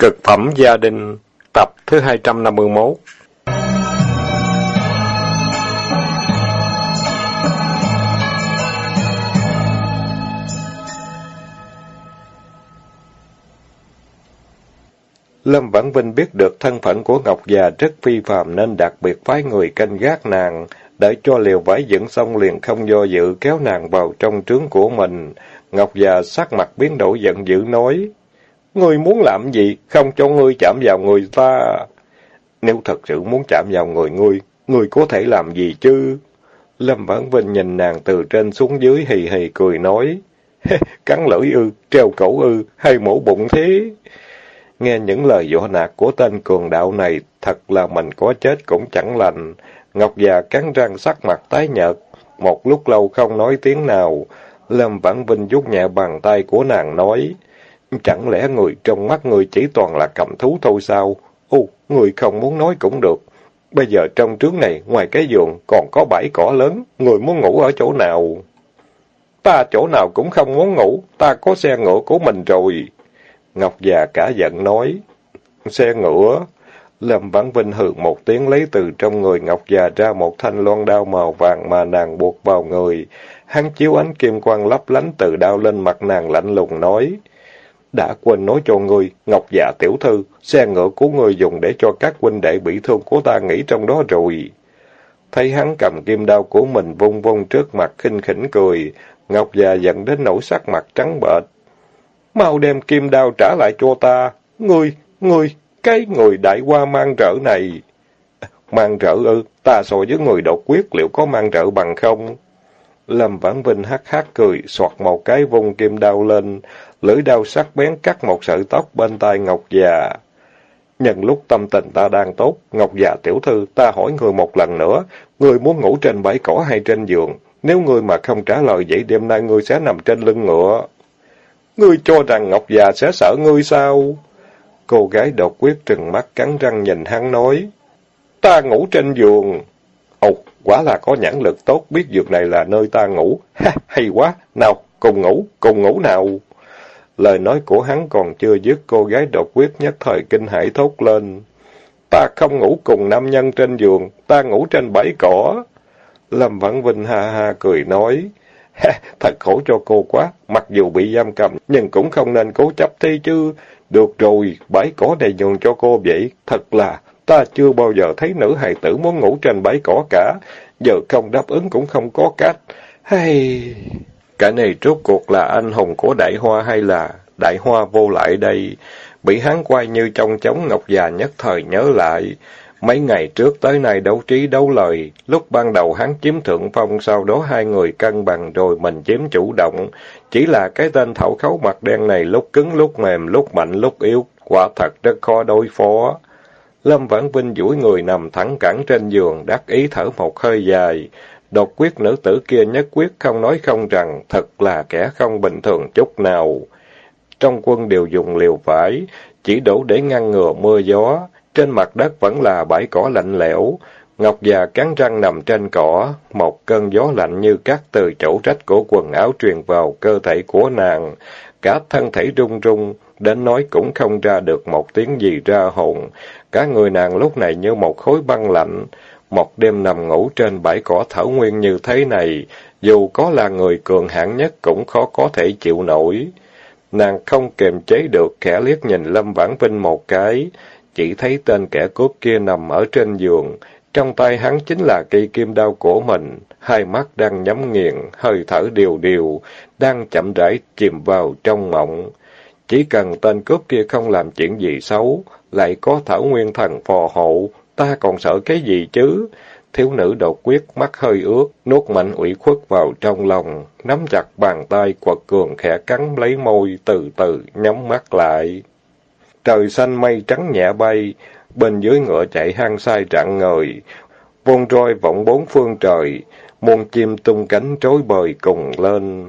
Cực phẩm gia đình, tập thứ 251 Lâm Vãn Vinh biết được thân phận của Ngọc già rất phi phàm nên đặc biệt phái người canh gác nàng, để cho liều vải dựng xong liền không do dự kéo nàng vào trong trướng của mình. Ngọc già sắc mặt biến đổi giận dữ nói, Ngươi muốn làm gì, không cho ngươi chạm vào người ta. Nếu thật sự muốn chạm vào người ngươi, ngươi có thể làm gì chứ? Lâm Vãn Vinh nhìn nàng từ trên xuống dưới hì hì cười nói, cắn lưỡi ư, treo cổ ư, hay mổ bụng thế? Nghe những lời dọa nạt của tên cường đạo này, thật là mình có chết cũng chẳng lành. Ngọc già cắn răng sắc mặt tái nhợt, một lúc lâu không nói tiếng nào. Lâm Vãn Vinh vuốt nhẹ bàn tay của nàng nói, Chẳng lẽ người trong mắt người chỉ toàn là cầm thú thôi sao? Ô, người không muốn nói cũng được. Bây giờ trong trướng này, ngoài cái giường, còn có bãi cỏ lớn. Người muốn ngủ ở chỗ nào? Ta chỗ nào cũng không muốn ngủ. Ta có xe ngựa của mình rồi. Ngọc già cả giận nói. Xe ngựa? Lâm Vãn Vinh hừ một tiếng lấy từ trong người Ngọc già ra một thanh loan đao màu vàng mà nàng buộc vào người. Hắn chiếu ánh kim quang lấp lánh từ đao lên mặt nàng lạnh lùng nói. Đã quên nói cho ngươi, Ngọc dạ tiểu thư, xe ngựa của ngươi dùng để cho các huynh đệ bị thương của ta nghỉ trong đó rồi. Thấy hắn cầm kim đao của mình vung vung trước mặt khinh khỉnh cười, Ngọc dạ già giận đến nỗi sắc mặt trắng bệch. Mau đem kim đao trả lại cho ta. Ngươi, ngươi, cái người đại qua mang rỡ này. Mang rỡ ư, ta so với người độc quyết liệu có mang rỡ bằng không? Lâm Vãn Vinh hắc hắc cười, soạt một cái vung kim đao lên, lưỡi đao sắc bén cắt một sợi tóc bên tai Ngọc già. Nhân lúc tâm tình ta đang tốt, Ngọc già tiểu thư, ta hỏi người một lần nữa, người muốn ngủ trên bãi cỏ hay trên giường? Nếu người mà không trả lời vậy đêm nay ngươi sẽ nằm trên lưng ngựa. Ngươi cho rằng Ngọc già sẽ sợ ngươi sao? Cô gái đột quyết trừng mắt cắn răng nhìn hắn nói. Ta ngủ trên giường. Ồ, quả là có nhãn lực tốt, biết giường này là nơi ta ngủ. Ha, hay quá. Nào, cùng ngủ, cùng ngủ nào. Lời nói của hắn còn chưa dứt, cô gái độc quyết nhất thời kinh hãi thốt lên. Ta không ngủ cùng nam nhân trên giường, ta ngủ trên bãi cỏ. Lâm Vãn Vinh ha ha cười nói. Thật khổ cho cô quá, mặc dù bị giam cầm, nhưng cũng không nên cố chấp thế chứ. Được rồi, bãi cỏ này nhường cho cô vậy, thật là, ta chưa bao giờ thấy nữ hài tử muốn ngủ trên bãi cỏ cả, giờ không đáp ứng cũng không có cách. Hay cái này rốt cuộc là anh hùng của đại hoa hay là đại hoa vô lại đây? Bị hắn quay như trong chóng ngọc già nhất thời nhớ lại. Mấy ngày trước tới nay đấu trí đấu lời, lúc ban đầu hắn chiếm thượng phong, sau đó hai người cân bằng rồi mình chiếm chủ động. Chỉ là cái tên thảo khấu mặt đen này lúc cứng lúc mềm, lúc mạnh lúc yếu, quả thật rất khó đối phó. Lâm Vãn Vinh duỗi người nằm thẳng cẳng trên giường, đắc ý thở một hơi dài. Đột quyết nữ tử kia nhất quyết không nói không rằng, thật là kẻ không bình thường chút nào. Trong quân đều dùng liều vải, chỉ đủ để ngăn ngừa mưa gió. Trên mặt đất vẫn là bãi cỏ lạnh lẽo. Ngọc già cắn răng nằm trên cỏ, một cơn gió lạnh như cắt từ chỗ rách của quần áo truyền vào cơ thể của nàng. Cả thân thể run run, đến nói cũng không ra được một tiếng gì ra hồn. Cả người nàng lúc này như một khối băng lạnh. Một đêm nằm ngủ trên bãi cỏ thảo nguyên như thế này, dù có là người cường hãn nhất cũng khó có thể chịu nổi. Nàng không kiềm chế được, khẽ liếc nhìn Lâm Vãn Vinh một cái, chỉ thấy tên kẻ cướp kia nằm ở trên giường, trong tay hắn chính là cây kim đao của mình, hai mắt đang nhắm nghiền, hơi thở điều điều, đang chậm rãi chìm vào trong mộng. Chỉ cần tên cướp kia không làm chuyện gì xấu, lại có thảo nguyên thần phò hộ, ta còn sợ cái gì chứ? Thiếu nữ đột quyết, mắt hơi ướt, nuốt mạnh ủy khuất vào trong lòng, nắm chặt bàn tay quật cường khẽ cắn lấy môi, từ từ nhắm mắt lại. Trời xanh mây trắng nhẹ bay, bên dưới ngựa chạy hang sai trạng ngời, vôn roi vọng bốn phương trời, muôn chim tung cánh trối bời cùng lên.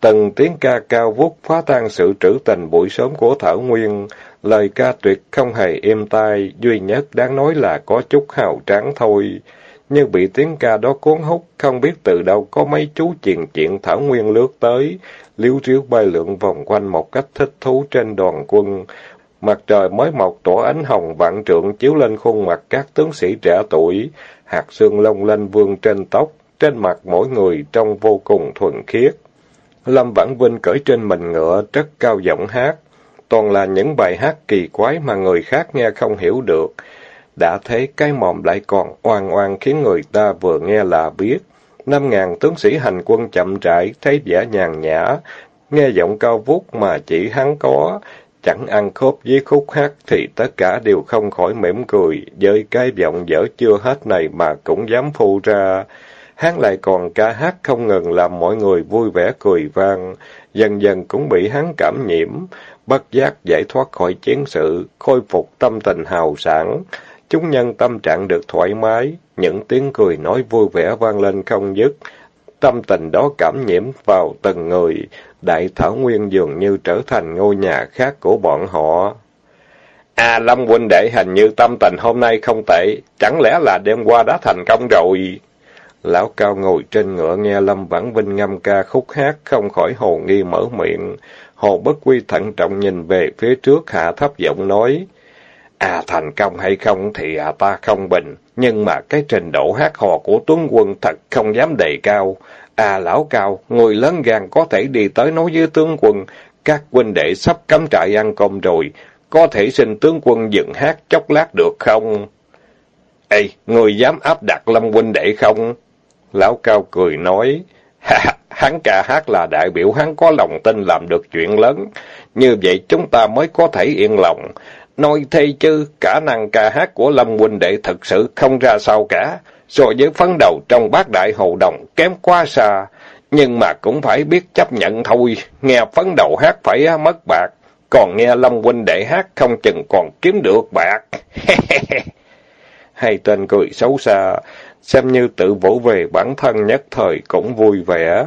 Từng tiếng ca cao vút phá tan sự trữ tình buổi sớm của Thảo Nguyên, lời ca tuyệt không hề êm tai, duy nhất đáng nói là có chút hào tráng thôi. Như bị tiếng ca đó cuốn hút, không biết từ đâu có mấy chú chuyện chuyện Thảo Nguyên lướt tới, liếu riếu bay lượn vòng quanh một cách thích thú trên đoàn quân. Mặt trời mới mọc tỏa ánh hồng vạn trượng chiếu lên khuôn mặt các tướng sĩ trẻ tuổi, hạt xương long lên vương trên tóc, trên mặt mỗi người trông vô cùng thuần khiết. Lâm Vãn Vinh cởi trên mình ngựa, rất cao giọng hát. Toàn là những bài hát kỳ quái mà người khác nghe không hiểu được. Đã thấy cái mồm lại còn oan oan khiến người ta vừa nghe là biết. Năm ngàn tướng sĩ hành quân chậm rãi, thấy vẻ nhàn nhã, nghe giọng cao vút mà chỉ hắn có, chẳng ăn khớp với khúc hát thì tất cả đều không khỏi mỉm cười, với cái giọng dở chưa hết này mà cũng dám phu ra. Hắn lại còn ca hát không ngừng làm mọi người vui vẻ cười vang, dần dần cũng bị hắn cảm nhiễm, bất giác giải thoát khỏi chiến sự, khôi phục tâm tình hào sảng. Chúng nhân tâm trạng được thoải mái, những tiếng cười nói vui vẻ vang lên không dứt. Tâm tình đó cảm nhiễm vào từng người, đại thảo nguyên dường như trở thành ngôi nhà khác của bọn họ. À, Lâm huynh đệ hình như tâm tình hôm nay không tệ, chẳng lẽ là đêm qua đã thành công rồi? Lão cao ngồi trên ngựa nghe Lâm Vãn Vinh ngâm ca khúc hát, không khỏi hồ nghi mở miệng. Hồ Bất Quy thận trọng nhìn về phía trước hạ thấp giọng nói. À thành công hay không thì à ta không bình, nhưng mà cái trình độ hát hò của tướng quân thật không dám đề cao. À lão cao, người lớn gan có thể đi tới nói với tướng quân, các huynh đệ sắp cắm trại ăn cơm rồi, có thể xin tướng quân dừng hát chốc lát được không? Ê, người dám áp đặt lâm huynh đệ không? Lão cao cười nói, hắn ca hát là đại biểu hắn có lòng tin làm được chuyện lớn, như vậy chúng ta mới có thể yên lòng. Nói thế chứ, khả năng ca hát của Lâm huynh đệ thật sự không ra sao cả, so với phấn đầu trong bát đại hầu đồng kém quá xa, nhưng mà cũng phải biết chấp nhận thôi, nghe phấn đầu hát phải mất bạc, còn nghe Lâm huynh đệ hát không chừng còn kiếm được bạc. Hai tên cười xấu xa, xem như tự vỗ về bản thân nhất thời cũng vui vẻ.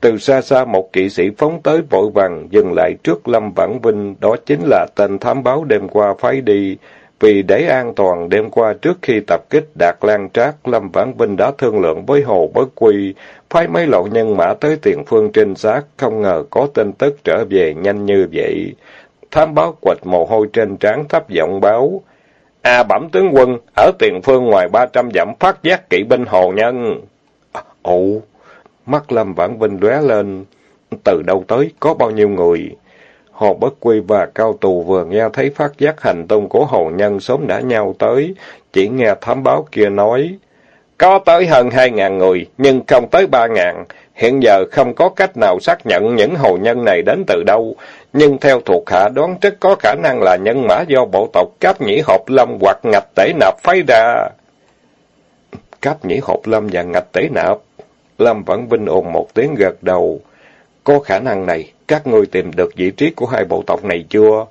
Từ xa xa một kỵ sĩ phóng tới vội vàng dừng lại trước Lâm Vãn Vinh, đó chính là tên thám báo đêm qua phái đi. Vì để an toàn đêm qua trước khi tập kích Đạt Lan Trác, Lâm Vãn Vinh đã thương lượng với Hồ Bất Quy, phái mấy lộ nhân mã tới tiền phương trinh sát, không ngờ có tin tức trở về nhanh như vậy. Thám báo quạch mồ hôi trên trán thấp giọng báo, A bẩm tướng quân, ở tiền phương ngoài ba trăm dặm phát giác kỵ binh hồ nhân. ồ, mắt Lâm Vãn Vinh lóe lên, từ đâu tới, có bao nhiêu người? Hồ Bất Quy và Cao Tù vừa nghe thấy phát giác hành tung của hồ nhân sớm đã nhau tới, chỉ nghe thám báo kia nói, có tới hơn hai ngàn người, nhưng không tới ba ngàn. Hiện giờ không có cách nào xác nhận những hồ nhân này đến từ đâu, nhưng theo thuộc hạ đoán rất có khả năng là nhân mã do bộ tộc Cáp Nhĩ Hộp Lâm hoặc Ngạch Tể Nạp phái ra. Cáp Nhĩ Hộp Lâm và Ngạch Tể Nạp. Lâm Vãn Vinh ồn một tiếng gật đầu. Có khả năng này, các ngươi tìm được vị trí của hai bộ tộc này chưa?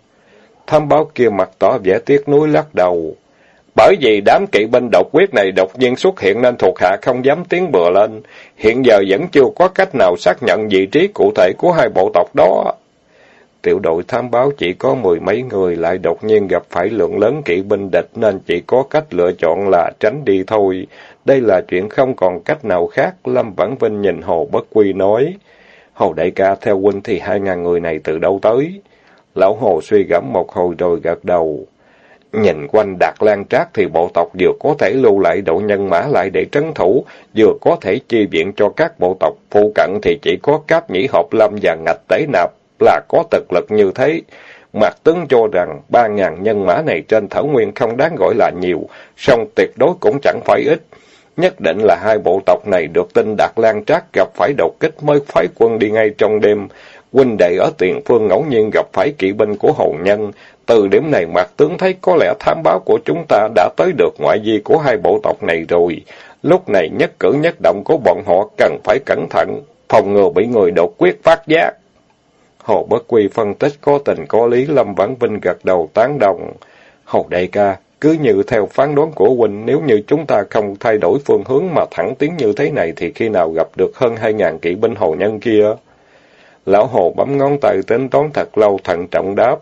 Thám báo kia mặt tỏ vẻ tiếc nuối lắc đầu. Bởi vì đám kỵ binh độc quyết này đột nhiên xuất hiện nên thuộc hạ không dám tiến bừa lên. Hiện giờ vẫn chưa có cách nào xác nhận vị trí cụ thể của hai bộ tộc đó. Tiểu đội tham báo chỉ có mười mấy người lại đột nhiên gặp phải lượng lớn kỵ binh địch nên chỉ có cách lựa chọn là tránh đi thôi. Đây là chuyện không còn cách nào khác, Lâm Vãn Vinh nhìn Hồ Bất Quy nói. Hồ đại ca theo huynh thì hai ngàn người này từ đâu tới? Lão Hồ suy gẫm một hồi rồi gật đầu. Nhìn quanh Đạt Lan Trác thì bộ tộc vừa có thể lưu lại đội nhân mã lại để trấn thủ, vừa có thể chi viện cho các bộ tộc phụ cận thì chỉ có Cáp Nhĩ Hợp Lâm và Ngạch Tế Nạp là có thực lực như thế. Mạc Tướng cho rằng ba ngàn nhân mã này trên thảo nguyên không đáng gọi là nhiều, song tuyệt đối cũng chẳng phải ít. Nhất định là hai bộ tộc này được tin Đạt Lan Trác gặp phải đột kích mới phái quân đi ngay trong đêm. Huynh đệ ở tiền phương ngẫu nhiên gặp phải kỵ binh của hầu nhân. Từ điểm này Mạc Tướng thấy có lẽ thám báo của chúng ta đã tới được ngoại vi của hai bộ tộc này rồi. Lúc này nhất cử nhất động của bọn họ cần phải cẩn thận, phòng ngừa bị người đột quyết phát giác. Hồ Bất Quy phân tích có tình có lý, Lâm Vãn Vinh gật đầu tán đồng. Hồ Đại ca, cứ như theo phán đoán của huynh, nếu như chúng ta không thay đổi phương hướng mà thẳng tiến như thế này thì khi nào gặp được hơn hai ngàn kỵ binh hồ nhân kia? Lão Hồ bấm ngón tay tính toán thật lâu thận trọng đáp.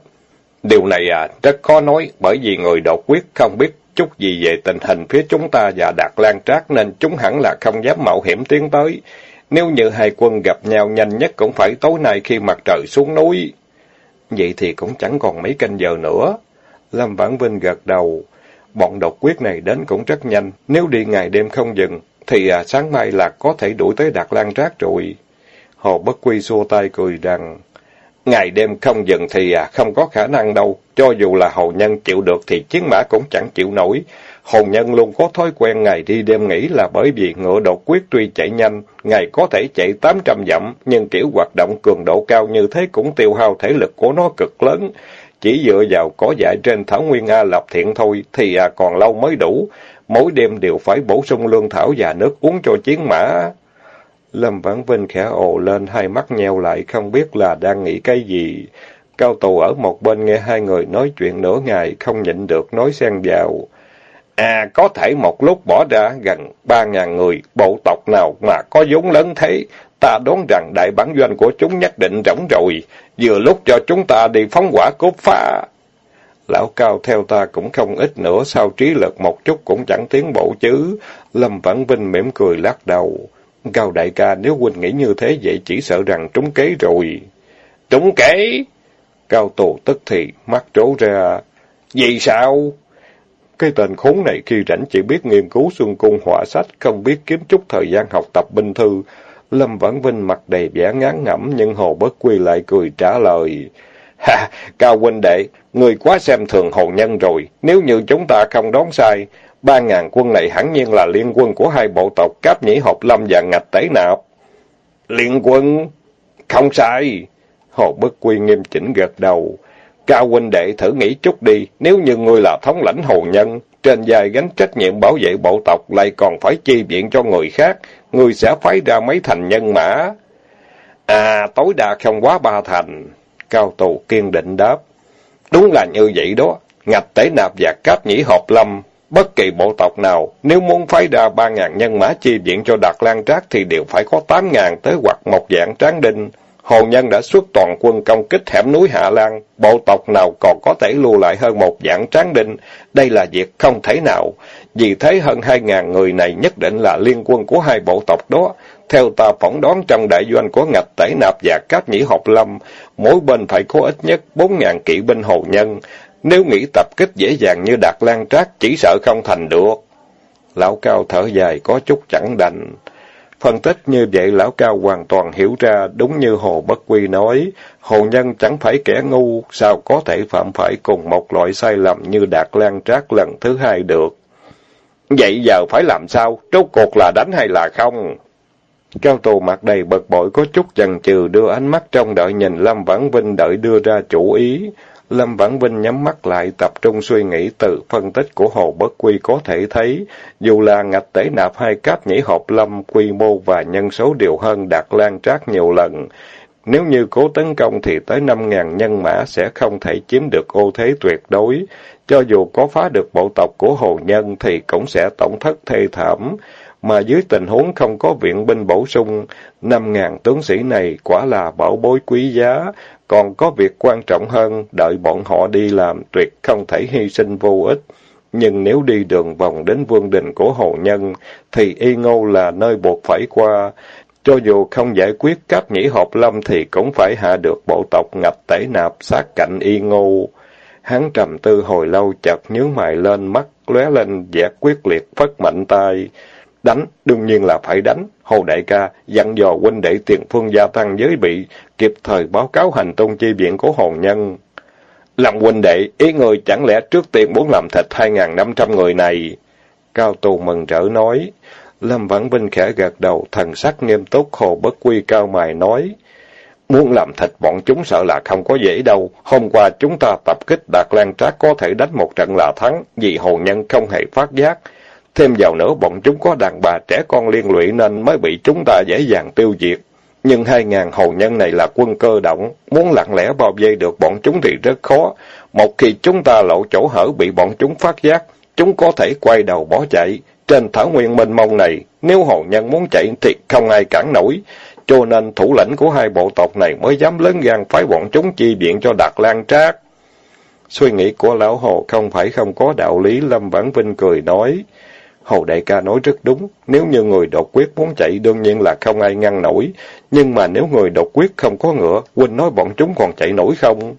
Điều này à, rất khó nói, bởi vì người đột quyết không biết chút gì về tình hình phía chúng ta và Đạt Lan Trác nên chúng hẳn là không dám mạo hiểm tiến tới. Nếu như hai quân gặp nhau nhanh nhất cũng phải tối nay khi mặt trời xuống núi. vậy thì cũng chẳng còn mấy canh giờ nữa. Lâm Vãn Vinh gật đầu. Bọn độc quyết này đến cũng rất nhanh, nếu đi ngày đêm không dừng, thì à, sáng mai là có thể đuổi tới Đạt Lan Trác rồi. Hồ Bất Quy xua tay cười rằng, ngày đêm không dừng thì à, không có khả năng đâu, cho dù là hầu nhân chịu được thì chiến mã cũng chẳng chịu nổi. Hồn nhân luôn có thói quen ngày đi đêm nghỉ là bởi vì ngựa đột quyết tuy chạy nhanh, ngày có thể chạy 800 dặm, nhưng kiểu hoạt động cường độ cao như thế cũng tiêu hao thể lực của nó cực lớn. Chỉ dựa vào cỏ dại trên thảo nguyên A lập thiện thôi thì à, còn lâu mới đủ. Mỗi đêm đều phải bổ sung lương thảo và nước uống cho chiến mã. Lâm Vãn Vinh khẽ ồ lên, hai mắt nheo lại, không biết là đang nghĩ cái gì. Cao tù ở một bên nghe hai người nói chuyện nửa ngày, không nhịn được nói xen vào. À, có thể một lúc bỏ ra gần ba ngàn người, bộ tộc nào mà có vốn lớn thế, ta đoán rằng đại bản doanh của chúng nhất định rỗng rồi, vừa lúc cho chúng ta đi phóng quả cốt phá. Lão Cao theo ta cũng không ít nữa, sao trí lực một chút cũng chẳng tiến bộ chứ. Lâm Vãn Vinh mỉm cười lắc đầu. Cao đại ca, nếu huynh nghĩ như thế vậy chỉ sợ rằng trúng kế rồi. Trúng kế? Cao tù tức thì, mắt trố ra. Vì sao? Cái tên khốn này khi rảnh chỉ biết nghiên cứu xuân cung họa sách, không biết kiếm chút thời gian học tập binh thư. Lâm Vãn Vinh mặt đầy vẻ ngán ngẩm, nhưng Hồ Bất Quy lại cười trả lời. Ha, Cao huynh đệ, người quá xem thường hồ nhân rồi, nếu như chúng ta không đoán sai, ba ngàn quân này hẳn nhiên là liên quân của hai bộ tộc Cáp Nhĩ Hộp Lâm và Ngạch Tế Nạp. Liên quân? Không sai. Hồ Bất Quy nghiêm chỉnh gật đầu. Cao huynh đệ thử nghĩ chút đi, nếu như ngươi là thống lãnh hồ nhân, trên vai gánh trách nhiệm bảo vệ bộ tộc lại còn phải chi viện cho người khác, ngươi sẽ phái ra mấy thành nhân mã. À, tối đa không quá ba thành. Cao tù kiên định đáp. Đúng là như vậy đó, ngạch tế nạp và cáp nhĩ hợp lâm, bất kỳ bộ tộc nào, nếu muốn phái ra ba ngàn nhân mã chi viện cho Đạt Lan Trác thì đều phải có tám ngàn tới hoặc một dạng tráng đinh. Hồ Nhân đã xuất toàn quân công kích hẻm núi Hạ Lan, bộ tộc nào còn có thể lưu lại hơn một dạng tráng đinh. Đây là việc không thể nào. Vì thế hơn hai ngàn người này nhất định là liên quân của hai bộ tộc đó. Theo ta phỏng đoán trong đại doanh của Ngạch Tể Nạp và các Nhĩ Học Lâm, mỗi bên phải có ít nhất bốn ngàn kỵ binh Hồ Nhân. Nếu nghĩ tập kích dễ dàng như Đạt Lan Trác, chỉ sợ không thành được. Lão Cao thở dài có chút chẳng đành. Phân tích như vậy lão cao hoàn toàn hiểu ra, đúng như Hồ Bất Quy nói, hồ nhân chẳng phải kẻ ngu, sao có thể phạm phải cùng một loại sai lầm như Đạt Lan Trác lần thứ hai được. Vậy giờ phải làm sao? Trốt cuộc là đánh hay là không? Cao tù mặt đầy bực bội có chút chần chừ đưa ánh mắt trong đợi nhìn Lâm Vãn Vinh đợi đưa ra chủ ý. Lâm Vãn Vinh nhắm mắt lại tập trung suy nghĩ từ phân tích của Hồ Bất Quy có thể thấy, dù là ngạch tể nạp hai cáp nhĩ hộp lâm, quy mô và nhân số đều hơn Đạt Lan Trác nhiều lần. Nếu như cố tấn công thì tới năm ngàn nhân mã sẽ không thể chiếm được ô thế tuyệt đối. Cho dù có phá được bộ tộc của Hồ Nhân thì cũng sẽ tổng thất thê thảm mà dưới tình huống không có viện binh bổ sung, năm ngàn tướng sĩ này quả là bảo bối quý giá, còn có việc quan trọng hơn, đợi bọn họ đi làm tuyệt không thể hy sinh vô ích. Nhưng nếu đi đường vòng đến vương đình của hồ nhân, thì y ngô là nơi buộc phải qua. Cho dù không giải quyết cáp nhĩ hộp lâm thì cũng phải hạ được bộ tộc ngập tẩy nạp sát cạnh y ngô. Hắn trầm tư hồi lâu chợt nhướng mày lên mắt, lóe lên vẻ quyết liệt phất mạnh tay. Đánh, đương nhiên là phải đánh. Hồ đại ca, dặn dò huynh đệ tiền phương gia tăng giới bị, kịp thời báo cáo hành tung chi viện của hồn nhân. Làm huynh đệ, ý người chẳng lẽ trước tiên muốn làm thịt hai ngàn năm trăm người này? Cao tù mừng rỡ nói. Lâm Vãn Vinh khẽ gật đầu, thần sắc nghiêm túc, hồ bất quy cao mài nói. Muốn làm thịt bọn chúng sợ là không có dễ đâu. Hôm qua chúng ta tập kích Đạt Lan Trác có thể đánh một trận là thắng, vì hồ nhân không hề phát giác. Thêm vào nữa bọn chúng có đàn bà trẻ con liên lụy nên mới bị chúng ta dễ dàng tiêu diệt. Nhưng hai ngàn hầu nhân này là quân cơ động, muốn lặng lẽ bao vây được bọn chúng thì rất khó. Một khi chúng ta lộ chỗ hở bị bọn chúng phát giác, chúng có thể quay đầu bỏ chạy. Trên thảo nguyên mênh mông này, nếu hầu nhân muốn chạy thì không ai cản nổi. Cho nên thủ lĩnh của hai bộ tộc này mới dám lớn gan phái bọn chúng chi viện cho Đạt Lan Trác. Suy nghĩ của lão hồ không phải không có đạo lý, Lâm Vãn Vinh cười nói. Hồ đại ca nói rất đúng, nếu như người đột quyết muốn chạy đương nhiên là không ai ngăn nổi, nhưng mà nếu người đột quyết không có ngựa, huynh nói bọn chúng còn chạy nổi không?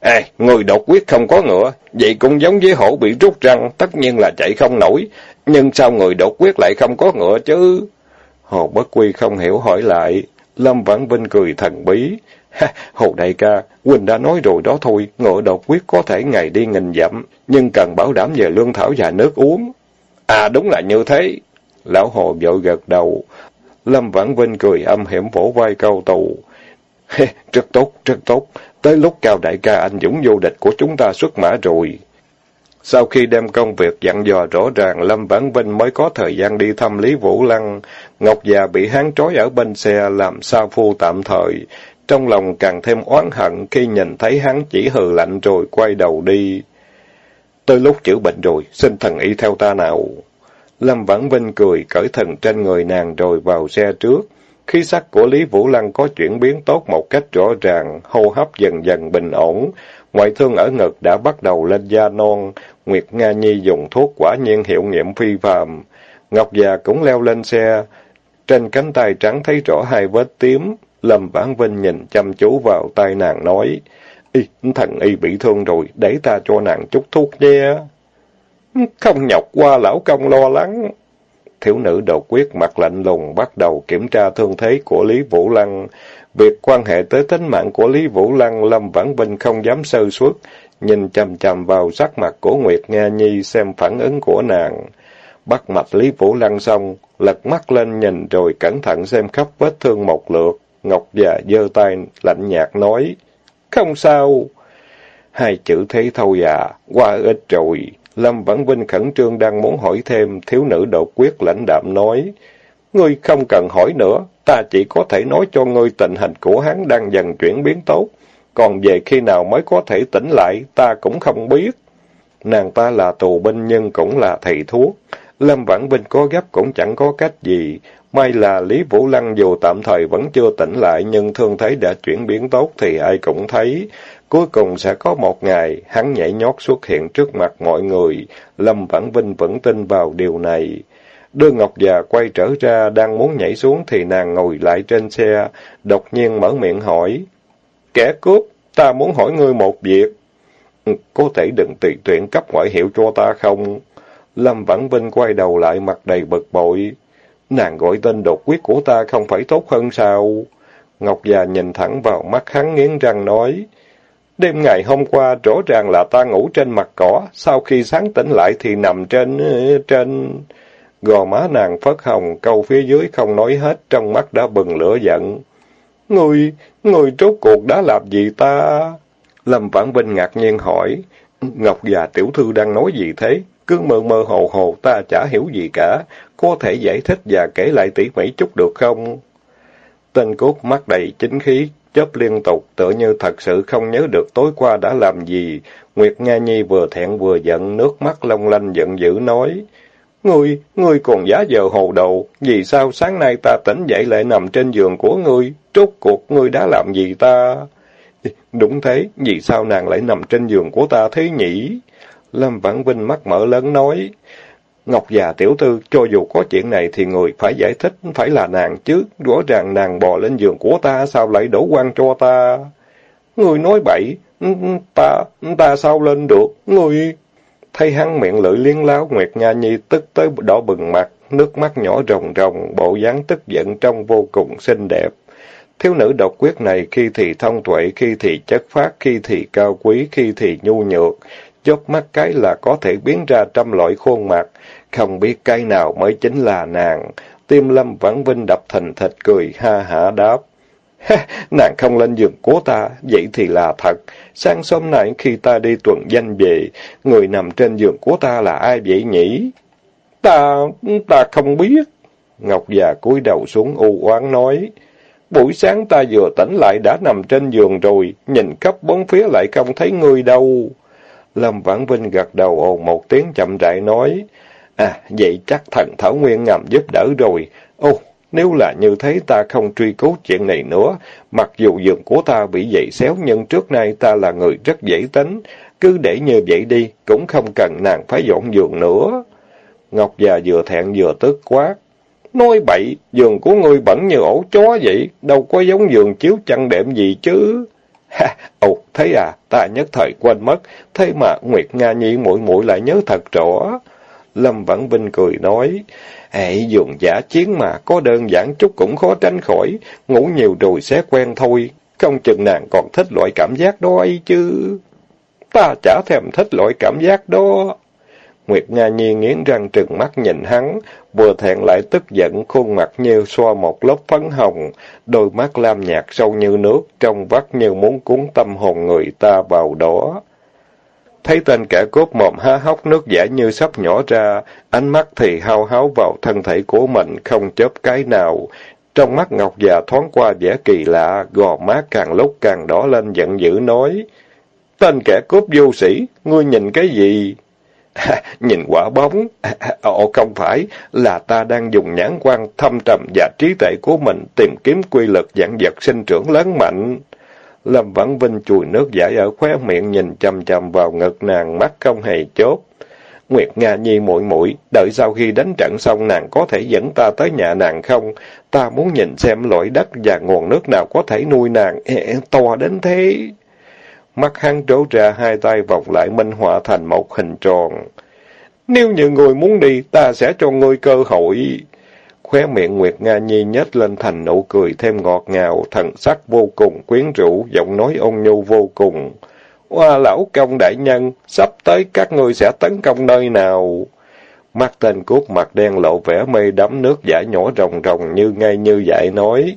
Ê, người đột quyết không có ngựa, vậy cũng giống với hổ bị rút răng, tất nhiên là chạy không nổi. Nhưng sao người đột quyết lại không có ngựa chứ? Hồ Bất Quy không hiểu hỏi lại. Lâm Vãn Vinh cười thần bí. Ha, Hồ Đại ca, Quỳnh đã nói rồi đó thôi, ngựa đột quyết có thể ngày đi nghìn dặm, nhưng cần bảo đảm về lương thảo và nước uống. À đúng là như thế. Lão Hồ vội gật đầu. Lâm Vãn Vinh cười âm hiểm vỗ vai cao tù. rất tốt, rất tốt. Tới lúc cao đại ca anh dũng vô địch của chúng ta xuất mã rồi. Sau khi đem công việc dặn dò rõ ràng, Lâm Vãn Vinh mới có thời gian đi thăm Lý Vũ Lăng. Ngọc già bị hán trói ở bên xe làm sao phu tạm thời. Trong lòng càng thêm oán hận khi nhìn thấy hắn chỉ hừ lạnh rồi quay đầu đi. Tới lúc chữa bệnh rồi, xin thần y theo ta nào. Lâm Vãn Vinh cười, cởi thần trên người nàng rồi vào xe trước. Khí sắc của Lý Vũ Lăng có chuyển biến tốt một cách rõ ràng, hô hấp dần dần bình ổn. Ngoại thương ở ngực đã bắt đầu lên da non, Nguyệt Nga Nhi dùng thuốc quả nhiên hiệu nghiệm phi phàm. Ngọc già cũng leo lên xe, trên cánh tay trắng thấy rõ hai vết tím. Lâm Vãn Vinh nhìn chăm chú vào tay nàng nói, Y, thần y bị thương rồi, để ta cho nàng chút thuốc nhé. Không nhọc qua lão công lo lắng. Thiếu nữ đột quyết mặt lạnh lùng bắt đầu kiểm tra thương thế của Lý Vũ Lăng. Việc quan hệ tới tính mạng của Lý Vũ Lăng, Lâm Vãn Vinh không dám sơ suất, nhìn chầm chầm vào sắc mặt của Nguyệt Nga Nhi xem phản ứng của nàng. Bắt mạch Lý Vũ Lăng xong, lật mắt lên nhìn rồi cẩn thận xem khắp vết thương một lượt. Ngọc già giơ tay, lạnh nhạt nói, không sao. Hai chữ thế thôi à, qua ít rồi. Lâm Vãn Vinh khẩn trương đang muốn hỏi thêm, thiếu nữ đột quyết lãnh đạm nói, Ngươi không cần hỏi nữa, ta chỉ có thể nói cho ngươi tình hình của hắn đang dần chuyển biến tốt, còn về khi nào mới có thể tỉnh lại, ta cũng không biết. Nàng ta là tù binh nhưng cũng là thầy thuốc. Lâm Vãn Vinh có gấp cũng chẳng có cách gì. May là Lý Vũ Lăng dù tạm thời vẫn chưa tỉnh lại nhưng thương thấy đã chuyển biến tốt thì ai cũng thấy. Cuối cùng sẽ có một ngày, hắn nhảy nhót xuất hiện trước mặt mọi người. Lâm Vãn Vinh vẫn tin vào điều này. Đưa Ngọc già quay trở ra, đang muốn nhảy xuống thì nàng ngồi lại trên xe, đột nhiên mở miệng hỏi. Kẻ cướp, ta muốn hỏi ngươi một việc. Có thể đừng tùy tuyển cấp ngoại hiệu cho ta không? Lâm Vãn Vinh quay đầu lại mặt đầy bực bội. Nàng gọi tên đột quyết của ta không phải tốt hơn sao? Ngọc già nhìn thẳng vào mắt hắn nghiến răng nói. Đêm ngày hôm qua rõ ràng là ta ngủ trên mặt cỏ, sau khi sáng tỉnh lại thì nằm trên... trên... Gò má nàng phất hồng, câu phía dưới không nói hết, trong mắt đã bừng lửa giận. Ngươi, ngươi trốt cuộc đã làm gì ta? Lâm Vãn Vinh ngạc nhiên hỏi. Ngọc già tiểu thư đang nói gì thế? Cứ mờ mờ hồ hồ ta chả hiểu gì cả. Có thể giải thích và kể lại tỉ mỉ chút được không? Tên cốt mắt đầy chính khí, chớp liên tục, tựa như thật sự không nhớ được tối qua đã làm gì. Nguyệt Nga Nhi vừa thẹn vừa giận, nước mắt long lanh giận dữ nói. Ngươi, ngươi còn giá giờ hồ đồ, vì sao sáng nay ta tỉnh dậy lại nằm trên giường của ngươi, rốt cuộc ngươi đã làm gì ta? Đúng thế, vì sao nàng lại nằm trên giường của ta thế nhỉ? Lâm Vãn Vinh mắt mở lớn nói, Ngọc già tiểu thư, cho dù có chuyện này thì người phải giải thích, phải là nàng chứ, rõ ràng nàng bò lên giường của ta, sao lại đổ quan cho ta? Người nói bậy, ta, ta sao lên được, người... Thấy hắn miệng lưỡi liếng láo, Nguyệt Nga Nhi tức tới đỏ bừng mặt, nước mắt nhỏ rồng rồng, bộ dáng tức giận trông vô cùng xinh đẹp. Thiếu nữ độc quyết này khi thì thông tuệ, khi thì chất phát, khi thì cao quý, khi thì nhu nhược. Chớp mắt cái là có thể biến ra trăm loại khuôn mặt, không biết cái nào mới chính là nàng. Tim lâm vãn vinh đập thành thịt cười, ha hả đáp. nàng không lên giường của ta, vậy thì là thật. Sáng sớm nay khi ta đi tuần danh về, người nằm trên giường của ta là ai vậy nhỉ? Ta, ta không biết. Ngọc già cúi đầu xuống u oán nói. Buổi sáng ta vừa tỉnh lại đã nằm trên giường rồi, nhìn khắp bốn phía lại không thấy ngươi đâu. Lâm Vãn Vinh gật đầu ồn một tiếng chậm rãi nói. À, vậy chắc thần Thảo Nguyên ngầm giúp đỡ rồi. Ô, nếu là như thế ta không truy cứu chuyện này nữa. Mặc dù giường của ta bị dậy xéo nhưng trước nay ta là người rất dễ tính. Cứ để như vậy đi, cũng không cần nàng phải dọn giường nữa. Ngọc già vừa thẹn vừa tức quát. Nói bậy, giường của ngươi bẩn như ổ chó vậy, đâu có giống giường chiếu chăn đệm gì chứ. Ồ, thấy à, ta nhất thời quên mất, thế mà Nguyệt Nga Nhi muội muội lại nhớ thật rõ. Lâm Vãn Vinh cười nói, hãy dùng giả chiến mà, có đơn giản chút cũng khó tránh khỏi, ngủ nhiều rồi sẽ quen thôi, không chừng nàng còn thích loại cảm giác đó ấy chứ. Ta chả thèm thích loại cảm giác đó. Nguyệt Nga Nhi nghiến răng trừng mắt nhìn hắn, vừa thẹn lại tức giận, khuôn mặt như xoa một lớp phấn hồng, đôi mắt lam nhạt sâu như nước, trong vắt như muốn cuốn tâm hồn người ta vào đó. Thấy tên kẻ cốt mồm há hốc nước giả như sắp nhỏ ra, ánh mắt thì hao háo vào thân thể của mình, không chớp cái nào. Trong mắt Ngọc già thoáng qua vẻ kỳ lạ, gò má càng lúc càng đỏ lên giận dữ nói. Tên kẻ cốt vô sĩ, ngươi nhìn cái gì? nhìn quả bóng. Ồ không phải, là ta đang dùng nhãn quan thâm trầm và trí tuệ của mình tìm kiếm quy lực dạng vật sinh trưởng lớn mạnh. Lâm Vãn Vinh chùi nước giải ở khóe miệng nhìn chầm chầm vào ngực nàng, mắt không hề chốt. Nguyệt Nga Nhi muội muội đợi sau khi đánh trận xong nàng có thể dẫn ta tới nhà nàng không? Ta muốn nhìn xem loại đất và nguồn nước nào có thể nuôi nàng, Ê, to đến thế. Mắt hắn trố ra hai tay vòng lại minh họa thành một hình tròn. Nếu như người muốn đi, ta sẽ cho ngươi cơ hội. Khóe miệng Nguyệt Nga Nhi nhếch lên thành nụ cười thêm ngọt ngào, thần sắc vô cùng quyến rũ, giọng nói ôn nhu vô cùng. Hoa lão công đại nhân, sắp tới các ngươi sẽ tấn công nơi nào? Mắt tên cút mặt đen lộ vẻ mây đắm nước giả nhỏ rồng rồng như ngay như vậy nói.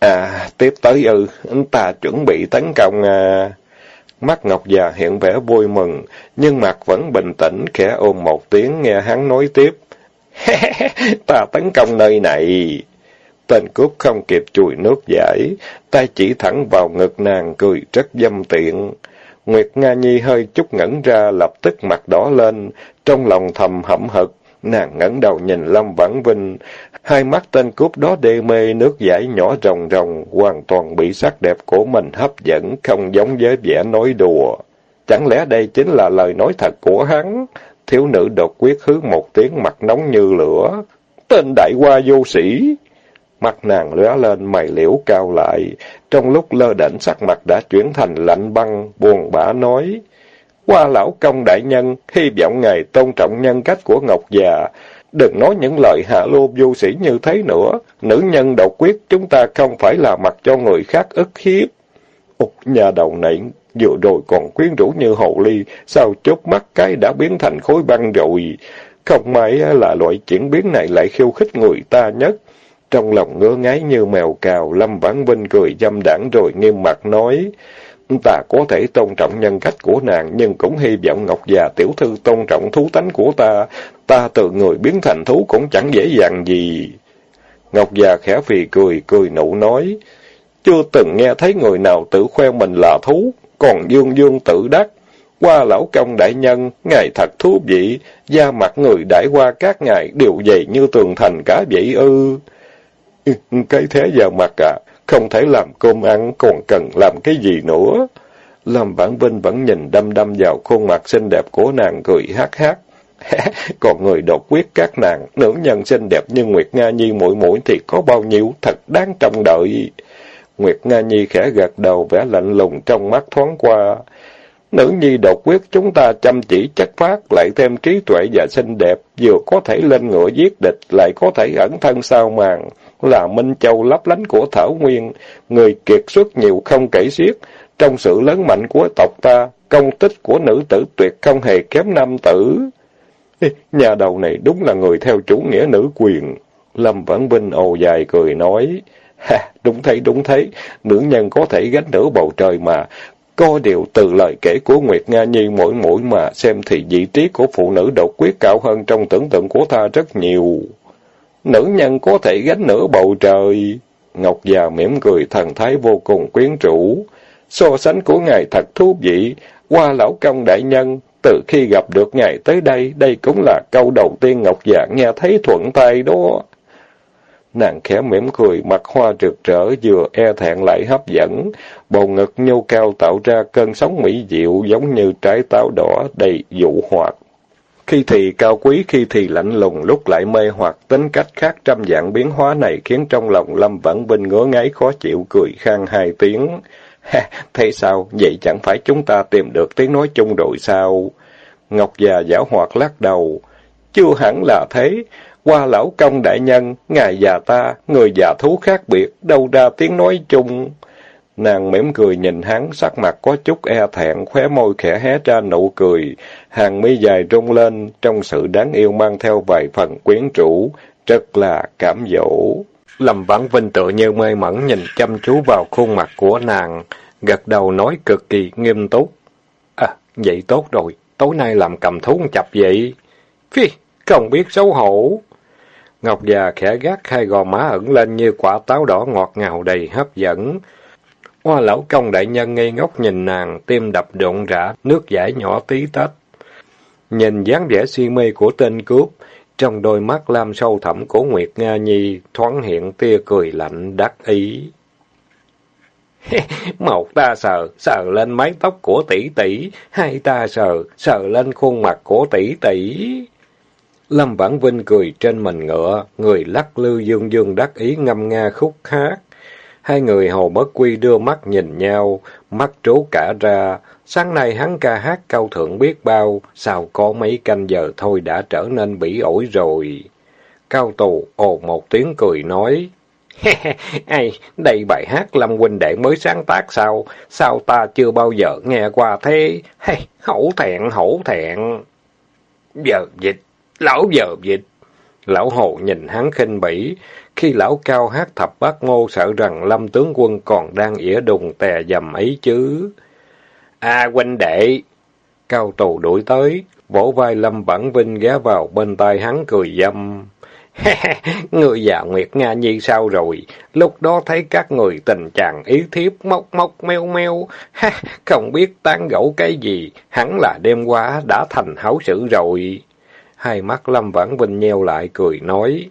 À, tiếp tới ư, ừ, ta chuẩn bị tấn công à. Mắt Ngọc già hiện vẻ vui mừng, nhưng mặt vẫn bình tĩnh, khẽ ôm một tiếng nghe hắn nói tiếp. ta tấn công nơi này. Tên cướp không kịp chùi nước giải, tay chỉ thẳng vào ngực nàng, cười rất dâm tiện. Nguyệt Nga Nhi hơi chút ngẩn ra, lập tức mặt đỏ lên, trong lòng thầm hậm hực. Nàng ngẩng đầu nhìn Lâm Vãn Vinh, hai mắt tên cướp đó đê mê nước giải nhỏ rồng rồng, hoàn toàn bị sắc đẹp của mình hấp dẫn, không giống với vẻ nói đùa. Chẳng lẽ đây chính là lời nói thật của hắn? Thiếu nữ đột quyết hứ một tiếng mặt nóng như lửa. Tên đại hoa vô sĩ! Mặt nàng lóe lên mày liễu cao lại, trong lúc lơ đễnh sắc mặt đã chuyển thành lạnh băng, buồn bã nói. Qua lão công đại nhân, hy vọng ngài tôn trọng nhân cách của Ngọc già. Đừng nói những lời hạ lô vô sĩ như thế nữa. Nữ nhân độc quyết chúng ta không phải là mặt cho người khác ức hiếp. Ục nhà đầu này vừa rồi còn quyến rũ như hồ ly, sao chốt mắt cái đã biến thành khối băng rồi. Không may là loại chuyển biến này lại khiêu khích người ta nhất. Trong lòng ngứa ngáy như mèo cào, Lâm Vãn Vinh cười dâm đảng rồi nghiêm mặt nói. Ta có thể tôn trọng nhân cách của nàng, nhưng cũng hy vọng Ngọc già tiểu thư tôn trọng thú tánh của ta. Ta từ người biến thành thú cũng chẳng dễ dàng gì. Ngọc già khẽ phì cười, cười nụ nói. Chưa từng nghe thấy người nào tự khoe mình là thú, còn dương dương tự đắc. Qua lão công đại nhân, ngài thật thú vị, da mặt người đãi qua các ngài đều dày như tường thành cả vậy ư. Cái thế da mặt à, không thể làm cơm ăn, còn cần làm cái gì nữa? Lâm Vãn Vinh vẫn nhìn đâm đâm vào khuôn mặt xinh đẹp của nàng cười hát hát. Còn người đột quyết các nàng, nữ nhân xinh đẹp như Nguyệt Nga Nhi mũi mũi thì có bao nhiêu thật đáng trông đợi. Nguyệt Nga Nhi khẽ gật đầu vẻ lạnh lùng trong mắt thoáng qua. Nữ nhi độc quyết chúng ta chăm chỉ chất phát, lại thêm trí tuệ và xinh đẹp, vừa có thể lên ngựa giết địch, lại có thể ẩn thân sau màn, là Minh Châu lấp lánh của Thảo Nguyên, người kiệt xuất nhiều không kể xiết. Trong sự lớn mạnh của tộc ta, công tích của nữ tử tuyệt không hề kém nam tử. Nhà đầu này đúng là người theo chủ nghĩa nữ quyền. Lâm Vãn Vinh ồ dài cười nói, Ha, đúng thế, đúng thế, nữ nhân có thể gánh nửa bầu trời mà. Có điều từ lời kể của Nguyệt Nga Nhi mỗi mỗi mà xem thì vị trí của phụ nữ độc quyết cao hơn trong tưởng tượng của ta rất nhiều. Nữ nhân có thể gánh nửa bầu trời. Ngọc già mỉm cười thần thái vô cùng quyến rũ. So sánh của ngài thật thú vị. Qua lão công đại nhân, từ khi gặp được ngài tới đây, đây cũng là câu đầu tiên Ngọc già nghe thấy thuận tay đó. Nàng khẽ mỉm cười, mặt hoa rực rỡ, vừa e thẹn lại hấp dẫn. Bầu ngực nhô cao tạo ra cơn sóng mỹ diệu giống như trái táo đỏ đầy dụ hoạt. Khi thì cao quý, khi thì lạnh lùng, lúc lại mê hoặc, tính cách khác trăm dạng biến hóa này khiến trong lòng Lâm Vãn Vinh ngứa ngáy khó chịu cười khang hai tiếng. Thế sao? Vậy chẳng phải chúng ta tìm được tiếng nói chung rồi sao? Ngọc già giả hoạt lắc đầu. Chưa hẳn là thế. Qua lão công đại nhân, ngài già ta, người già thú khác biệt, đâu ra tiếng nói chung. Nàng mỉm cười nhìn hắn, sắc mặt có chút e thẹn, khóe môi khẽ hé ra nụ cười. Hàng mi dài rung lên, trong sự đáng yêu mang theo vài phần quyến rũ, rất là cảm dỗ. Lâm Vãn Vinh tự như mê mẩn nhìn chăm chú vào khuôn mặt của nàng, gật đầu nói cực kỳ nghiêm túc. À, vậy tốt rồi, tối nay làm cầm thú chập vậy. Phi, không biết xấu hổ. Ngọc già khẽ gác hai gò má ẩn lên như quả táo đỏ ngọt ngào đầy hấp dẫn. Hoa lão công đại nhân ngây ngốc nhìn nàng, tim đập rộn rã, nước giải nhỏ tí tách. Nhìn dáng vẻ suy mê của tên cướp, trong đôi mắt lam sâu thẳm của Nguyệt Nga Nhi thoáng hiện tia cười lạnh đắc ý. Một ta sờ, sờ lên mái tóc của tỷ tỷ, hai ta sờ, sờ lên khuôn mặt của tỷ tỷ. Lâm Vãn Vinh cười trên mình ngựa, người lắc lư dương dương đắc ý ngâm nga khúc hát. Hai người hồ bất quy đưa mắt nhìn nhau, mắt trố cả ra. Sáng nay hắn ca hát cao thượng biết bao, sao có mấy canh giờ thôi đã trở nên bỉ ổi rồi. Cao tù ồ một tiếng cười nói. Ai, đây bài hát Lâm huynh đệ mới sáng tác sao? Sao ta chưa bao giờ nghe qua thế? Hey, hổ thẹn, hổ thẹn. Giờ dịch, lão giờ dịch. Lão hồ nhìn hắn khinh bỉ, khi lão cao hát thập bát ngô sợ rằng lâm tướng quân còn đang ỉa đùng tè dầm ấy chứ. À huynh đệ! Cao tù đuổi tới, vỗ vai Lâm bản Vinh ghé vào bên tai hắn cười dâm. người già Nguyệt Nga Nhi sao rồi? Lúc đó thấy các người tình chàng ý thiếp móc móc meo meo. Ha, không biết tán gẫu cái gì, hắn là đêm qua đã thành hảo sự rồi. Hai mắt Lâm Vãn Vinh nheo lại cười nói.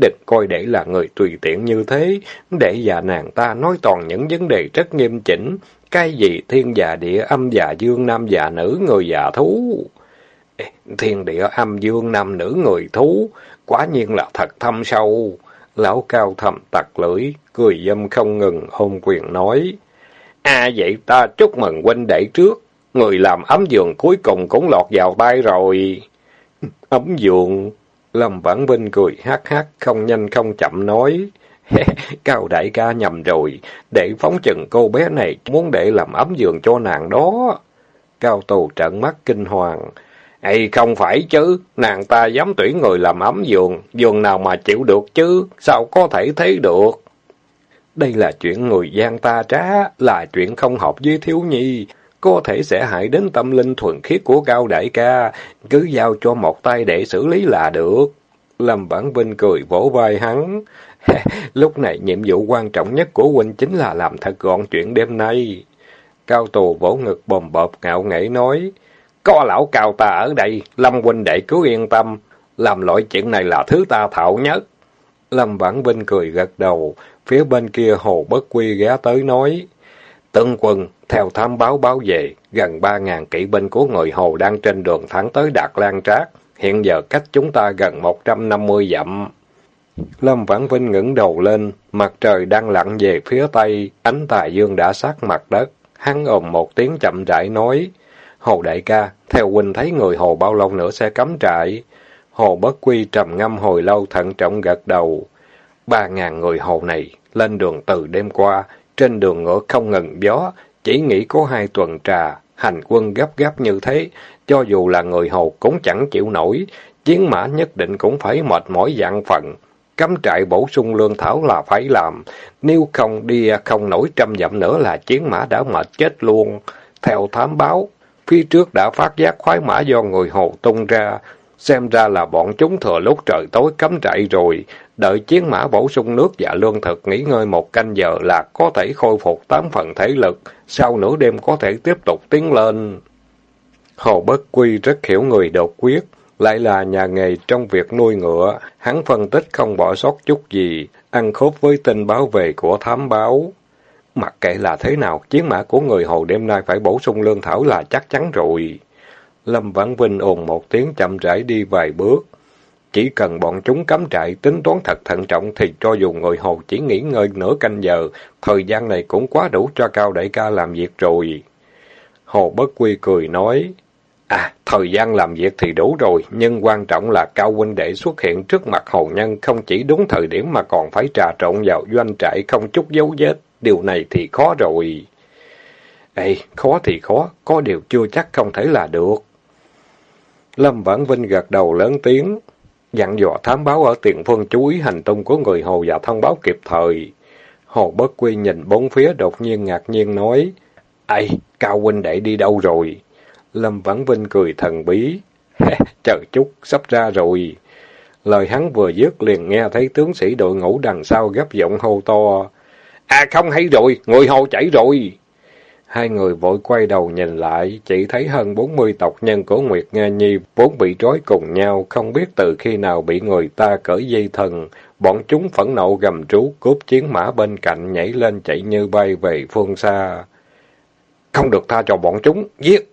Địch coi để là người tùy tiện như thế, để già nàng ta nói toàn những vấn đề rất nghiêm chỉnh, cái gì thiên già địa âm già dương nam già nữ người già thú. Thiên địa âm dương nam nữ người thú, quả nhiên là thật thâm sâu. Lão cao thầm tặc lưỡi, cười dâm không ngừng hôn quyền nói. À vậy ta chúc mừng huynh đệ trước, người làm ấm giường cuối cùng cũng lọt vào tay rồi. Ấm giường, Lâm Vãn Vinh cười hát hát, không nhanh không chậm nói. Cao đại ca nhầm rồi, để phóng chừng cô bé này muốn để làm ấm giường cho nàng đó. Cao tù trợn mắt kinh hoàng. Ê không phải chứ, nàng ta dám tuyển người làm ấm giường, giường nào mà chịu được chứ, sao có thể thấy được. Đây là chuyện người gian ta trá, là chuyện không hợp với thiếu nhi, có thể sẽ hại đến tâm linh thuần khiết của cao đại ca, cứ giao cho một tay để xử lý là được. Lâm Vãn Vinh cười vỗ vai hắn. Lúc này nhiệm vụ quan trọng nhất của huynh chính là làm thật gọn chuyện đêm nay. Cao tù vỗ ngực bồm bộp ngạo nghễ nói. Có lão cao ta ở đây, Lâm huynh đệ cứ yên tâm. Làm loại chuyện này là thứ ta thạo nhất. Lâm Vãn Vinh cười gật đầu, phía bên kia hồ bất quy ghé tới nói. Tướng quân, theo thám báo báo về, gần ba ngàn kỵ binh của người Hồ đang trên đường thẳng tới Đạt Lan Trác, hiện giờ cách chúng ta gần một trăm năm mươi dặm. Lâm Vãn Vinh ngẩng đầu lên, mặt trời đang lặn về phía tây, ánh tà dương đã sát mặt đất. Hắn ồm một tiếng chậm rãi nói, Hồ đại ca, theo huynh thấy người Hồ bao lâu nữa sẽ cắm trại? Hồ bất quy trầm ngâm hồi lâu thận trọng gật đầu. Ba ngàn người Hồ này, lên đường từ đêm qua, trên đường ngựa không ngừng gió, chỉ nghĩ có hai tuần trà, hành quân gấp gáp như thế, cho dù là người hầu cũng chẳng chịu nổi, chiến mã nhất định cũng phải mệt mỏi dạng phần. Cắm trại bổ sung lương thảo là phải làm, nếu không đi không nổi trăm dặm nữa là chiến mã đã mệt chết luôn. Theo thám báo, phía trước đã phát giác khoái mã do người Hồ tung ra, xem ra là bọn chúng thừa lúc trời tối cắm trại rồi, đợi chiến mã bổ sung nước và lương thực nghỉ ngơi một canh giờ là có thể khôi phục tám phần thể lực, sau nửa đêm có thể tiếp tục tiến lên. Hồ Bất Quy rất hiểu người đột quyết, lại là nhà nghề trong việc nuôi ngựa, hắn phân tích không bỏ sót chút gì, ăn khớp với tin báo về của thám báo. Mặc kệ là thế nào, chiến mã của người Hồ đêm nay phải bổ sung lương thảo là chắc chắn rồi. Lâm Vãn Vinh ồn một tiếng chậm rãi đi vài bước. chỉ cần bọn chúng cắm trại tính toán thật thận trọng thì cho dù người Hồ chỉ nghỉ ngơi nửa canh giờ, thời gian này cũng quá đủ cho Cao Đại ca làm việc rồi. Hồ Bất Quy cười nói, À, thời gian làm việc thì đủ rồi, nhưng quan trọng là Cao huynh đệ xuất hiện trước mặt Hồ Nhân không chỉ đúng thời điểm mà còn phải trà trộn vào doanh trại không chút dấu vết. Điều này thì khó rồi. Ê, khó thì khó, có điều chưa chắc không thể là được. Lâm Vãn Vinh gật đầu lớn tiếng, dặn dò thám báo ở tiền phương chú ý hành tung của người Hồ và thông báo kịp thời. Hồ Bất Quy nhìn bốn phía đột nhiên ngạc nhiên nói, Ây, Cao huynh đệ đi đâu rồi? Lâm Vãn Vinh cười thần bí, chờ chút, sắp ra rồi. Lời hắn vừa dứt liền nghe thấy tướng sĩ đội ngũ đằng sau gấp giọng hô to. À không hay rồi, người hồ chảy rồi. Hai người vội quay đầu nhìn lại, chỉ thấy hơn bốn mươi tộc nhân của Nguyệt Nga Nhi vốn bị trói cùng nhau, không biết từ khi nào bị người ta cởi dây thần. Bọn chúng phẫn nộ gầm trú, cướp chiến mã bên cạnh, nhảy lên chạy như bay về phương xa. Không được tha cho bọn chúng, giết!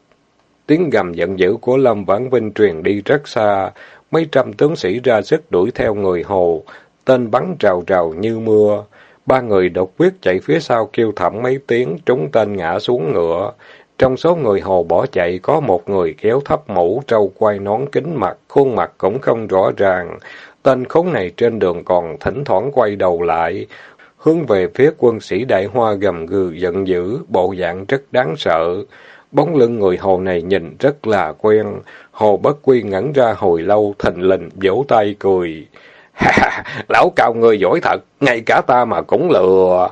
Tiếng gầm giận dữ của Lâm Vãn Vinh truyền đi rất xa, mấy trăm tướng sĩ ra sức đuổi theo người Hồ, tên bắn trào trào như mưa. Ba người độc quyết chạy phía sau kêu thảm mấy tiếng, trúng tên ngã xuống ngựa. Trong số người Hồ bỏ chạy có một người kéo thấp mũ, trâu quay nón kính mặt, khuôn mặt cũng không rõ ràng. Tên khốn này trên đường còn thỉnh thoảng quay đầu lại, hướng về phía quân sĩ đại hoa gầm gừ giận dữ, bộ dạng rất đáng sợ. Bóng lưng người hồ này nhìn rất là quen. Hồ Bất Quy ngẩn ra hồi lâu, thình lình, vỗ tay cười. Lão cao người giỏi thật, ngay cả ta mà cũng lừa.